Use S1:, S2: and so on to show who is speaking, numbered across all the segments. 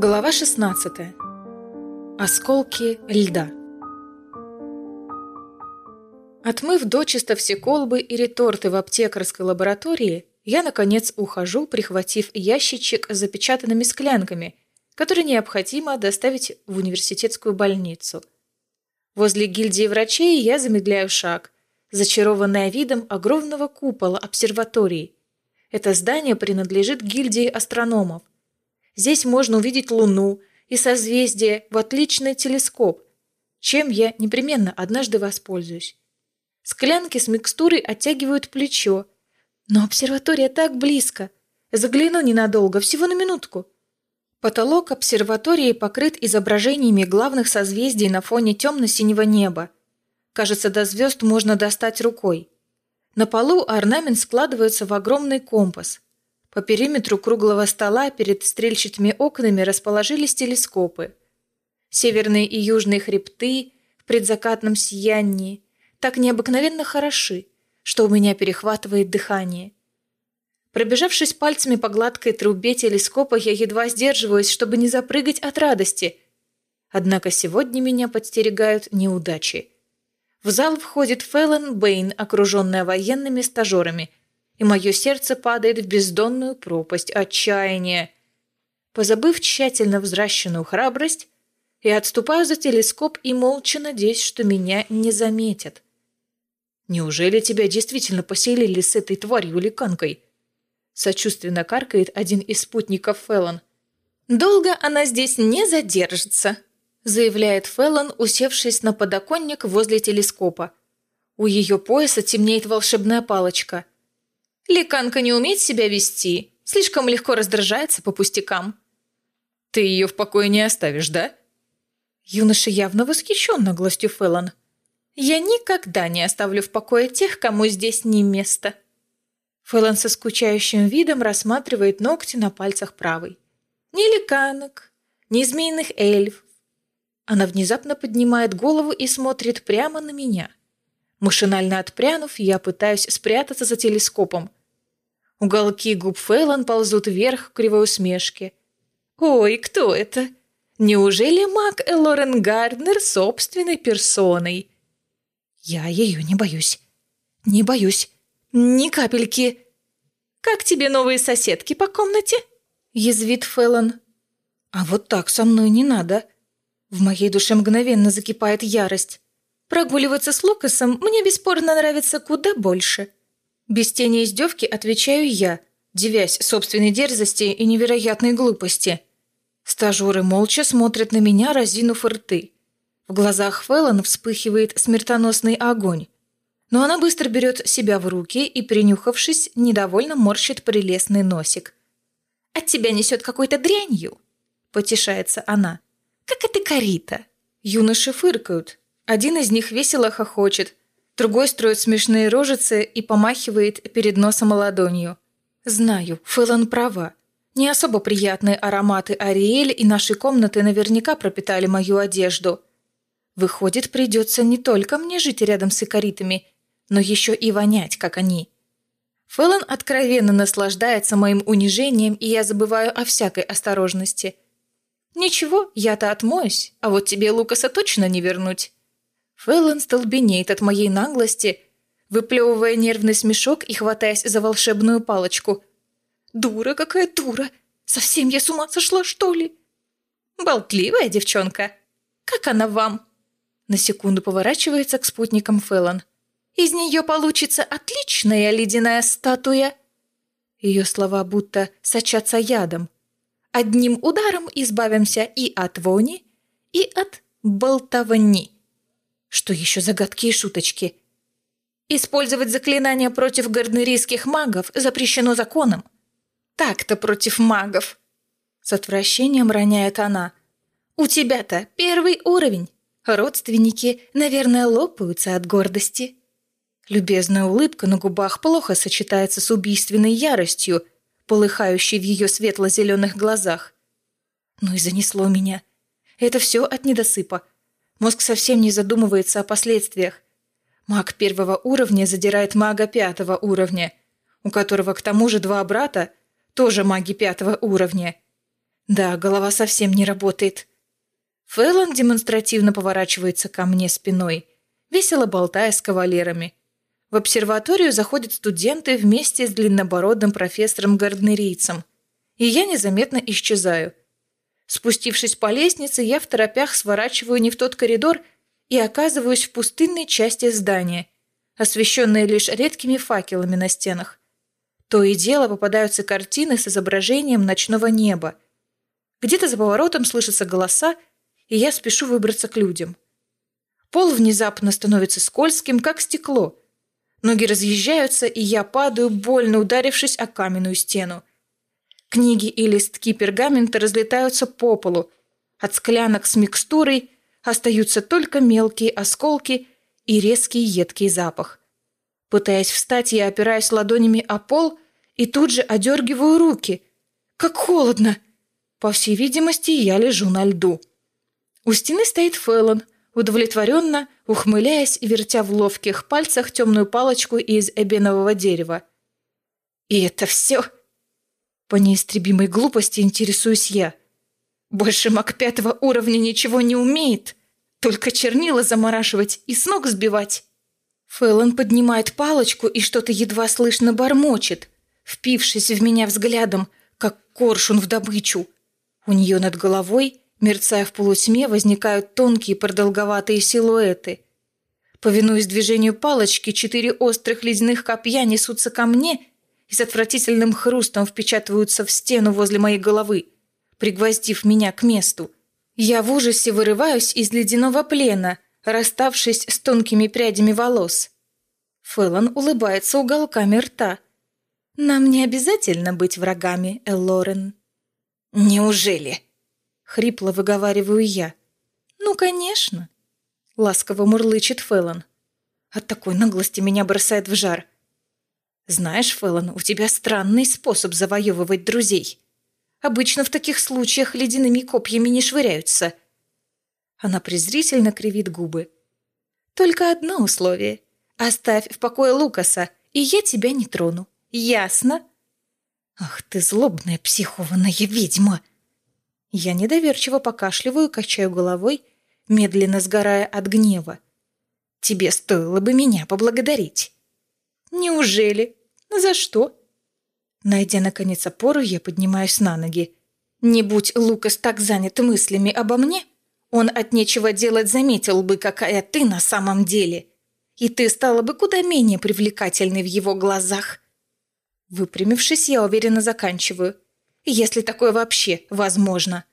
S1: Глава 16. Осколки льда. Отмыв дочисто все колбы и реторты в аптекарской лаборатории, я, наконец, ухожу, прихватив ящичек с запечатанными склянками, которые необходимо доставить в университетскую больницу. Возле гильдии врачей я замедляю шаг, зачарованная видом огромного купола обсерватории. Это здание принадлежит гильдии астрономов – Здесь можно увидеть Луну и созвездия в отличный телескоп, чем я непременно однажды воспользуюсь. Склянки с микстурой оттягивают плечо. Но обсерватория так близко. Загляну ненадолго, всего на минутку. Потолок обсерватории покрыт изображениями главных созвездий на фоне темно-синего неба. Кажется, до звезд можно достать рукой. На полу орнамент складывается в огромный компас – по периметру круглого стола перед стрельчатыми окнами расположились телескопы. Северные и южные хребты в предзакатном сиянии так необыкновенно хороши, что у меня перехватывает дыхание. Пробежавшись пальцами по гладкой трубе телескопа, я едва сдерживаюсь, чтобы не запрыгать от радости. Однако сегодня меня подстерегают неудачи. В зал входит Фэллон Бэйн, окруженная военными стажерами – и мое сердце падает в бездонную пропасть отчаяния. Позабыв тщательно взращенную храбрость, я отступаю за телескоп и молча надеюсь, что меня не заметят. «Неужели тебя действительно поселили с этой тварью-ликанкой?» Сочувственно каркает один из спутников Феллон. «Долго она здесь не задержится», заявляет Феллон, усевшись на подоконник возле телескопа. У ее пояса темнеет волшебная палочка – Ликанка не умеет себя вести, слишком легко раздражается по пустякам. Ты ее в покое не оставишь, да? Юноша явно восхищен наглостью Фэллон. Я никогда не оставлю в покое тех, кому здесь не место. Фэллон со скучающим видом рассматривает ногти на пальцах правой. Ни ликанок, ни змеиных эльфов. Она внезапно поднимает голову и смотрит прямо на меня. Машинально отпрянув, я пытаюсь спрятаться за телескопом, Уголки губ Фейлон ползут вверх в кривой усмешке. «Ой, кто это? Неужели маг Элорен Гарднер собственной персоной?» «Я ее не боюсь. Не боюсь. Ни капельки». «Как тебе новые соседки по комнате?» — язвит Феллон. «А вот так со мной не надо». В моей душе мгновенно закипает ярость. Прогуливаться с Лукасом мне бесспорно нравится куда больше. Без тени издевки отвечаю я, девясь собственной дерзости и невероятной глупости. Стажеры молча смотрят на меня, разинув рты. В глазах Феллон вспыхивает смертоносный огонь. Но она быстро берет себя в руки и, принюхавшись, недовольно морщит прелестный носик. «От тебя несет какой-то дрянью!» — потешается она. «Как это корита!» Юноши фыркают. Один из них весело хохочет, Другой строит смешные рожицы и помахивает перед носом ладонью. Знаю, Фэллон права. Не особо приятные ароматы Ариэль и нашей комнаты наверняка пропитали мою одежду. Выходит, придется не только мне жить рядом с икоритами, но еще и вонять, как они. Фэллон откровенно наслаждается моим унижением, и я забываю о всякой осторожности. Ничего, я-то отмоюсь, а вот тебе Лукаса точно не вернуть. Фэллон столбенеет от моей наглости, выплевывая нервный смешок и хватаясь за волшебную палочку. «Дура какая дура! Совсем я с ума сошла, что ли?» «Болтливая девчонка! Как она вам?» На секунду поворачивается к спутникам Фэллон. «Из нее получится отличная ледяная статуя!» Ее слова будто сочатся ядом. «Одним ударом избавимся и от вони, и от болтовни!» Что еще загадки и шуточки? Использовать заклинания против гарднерийских магов запрещено законом. Так-то против магов. С отвращением роняет она. У тебя-то первый уровень. Родственники, наверное, лопаются от гордости. Любезная улыбка на губах плохо сочетается с убийственной яростью, полыхающей в ее светло-зеленых глазах. Ну и занесло меня. Это все от недосыпа. Мозг совсем не задумывается о последствиях. Маг первого уровня задирает мага пятого уровня, у которого к тому же два брата, тоже маги пятого уровня. Да, голова совсем не работает. Фэллон демонстративно поворачивается ко мне спиной, весело болтая с кавалерами. В обсерваторию заходят студенты вместе с длиннобородым профессором Гарднерийцем, и я незаметно исчезаю. Спустившись по лестнице, я в торопях сворачиваю не в тот коридор и оказываюсь в пустынной части здания, освещенной лишь редкими факелами на стенах. То и дело попадаются картины с изображением ночного неба. Где-то за поворотом слышатся голоса, и я спешу выбраться к людям. Пол внезапно становится скользким, как стекло. Ноги разъезжаются, и я падаю, больно ударившись о каменную стену. Книги и листки пергамента разлетаются по полу. От склянок с микстурой остаются только мелкие осколки и резкий едкий запах. Пытаясь встать, я опираюсь ладонями о пол и тут же одергиваю руки. Как холодно! По всей видимости, я лежу на льду. У стены стоит Фэллон, удовлетворенно, ухмыляясь и вертя в ловких пальцах темную палочку из эбенового дерева. «И это все?» По неистребимой глупости интересуюсь я. Больше маг пятого уровня ничего не умеет. Только чернила замораживать и с ног сбивать. Фэллон поднимает палочку и что-то едва слышно бормочет, впившись в меня взглядом, как коршун в добычу. У нее над головой Мерцая в полутьме, возникают тонкие продолговатые силуэты. Повинуясь движению палочки, четыре острых ледяных копья несутся ко мне и с отвратительным хрустом впечатываются в стену возле моей головы, пригвоздив меня к месту. Я в ужасе вырываюсь из ледяного плена, расставшись с тонкими прядями волос. Фэллон улыбается уголками рта. «Нам не обязательно быть врагами, Эллорен». «Неужели?» Хрипло выговариваю я. «Ну, конечно!» Ласково мурлычет Фэллон. От такой наглости меня бросает в жар. «Знаешь, Фэллон, у тебя странный способ завоевывать друзей. Обычно в таких случаях ледяными копьями не швыряются». Она презрительно кривит губы. «Только одно условие. Оставь в покое Лукаса, и я тебя не трону. Ясно?» «Ах ты злобная психованная ведьма!» Я недоверчиво покашливаю, качаю головой, медленно сгорая от гнева. Тебе стоило бы меня поблагодарить. Неужели? За что? Найдя наконец опору, я поднимаюсь на ноги. Не будь Лукас так занят мыслями обо мне, он от нечего делать заметил бы, какая ты на самом деле. И ты стала бы куда менее привлекательной в его глазах. Выпрямившись, я уверенно заканчиваю – если такое вообще возможно.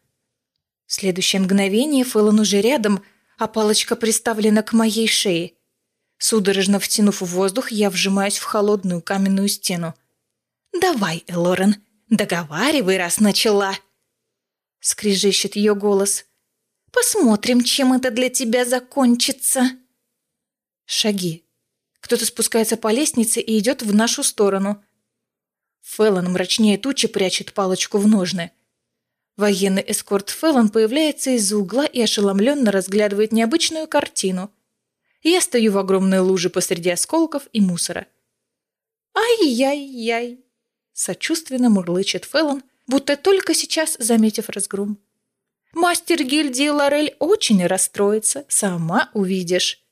S1: В следующее мгновение Фэллон уже рядом, а палочка приставлена к моей шее. Судорожно втянув в воздух, я вжимаюсь в холодную каменную стену. «Давай, Элорен, договаривай, раз начала!» Скрежещет ее голос. «Посмотрим, чем это для тебя закончится!» Шаги. Кто-то спускается по лестнице и идет в нашу сторону. Фэллон мрачнее тучи прячет палочку в ножны. Военный эскорт Фэллон появляется из-за угла и ошеломленно разглядывает необычную картину. Я стою в огромной луже посреди осколков и мусора. «Ай-яй-яй!» Сочувственно мурлычет Фэллон, будто только сейчас заметив разгром. «Мастер гильдии Лорель очень расстроится, сама увидишь».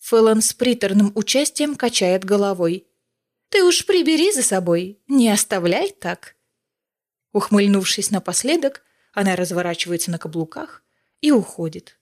S1: Фэллон с приторным участием качает головой. Ты уж прибери за собой, не оставляй так. Ухмыльнувшись напоследок, она разворачивается на каблуках и уходит.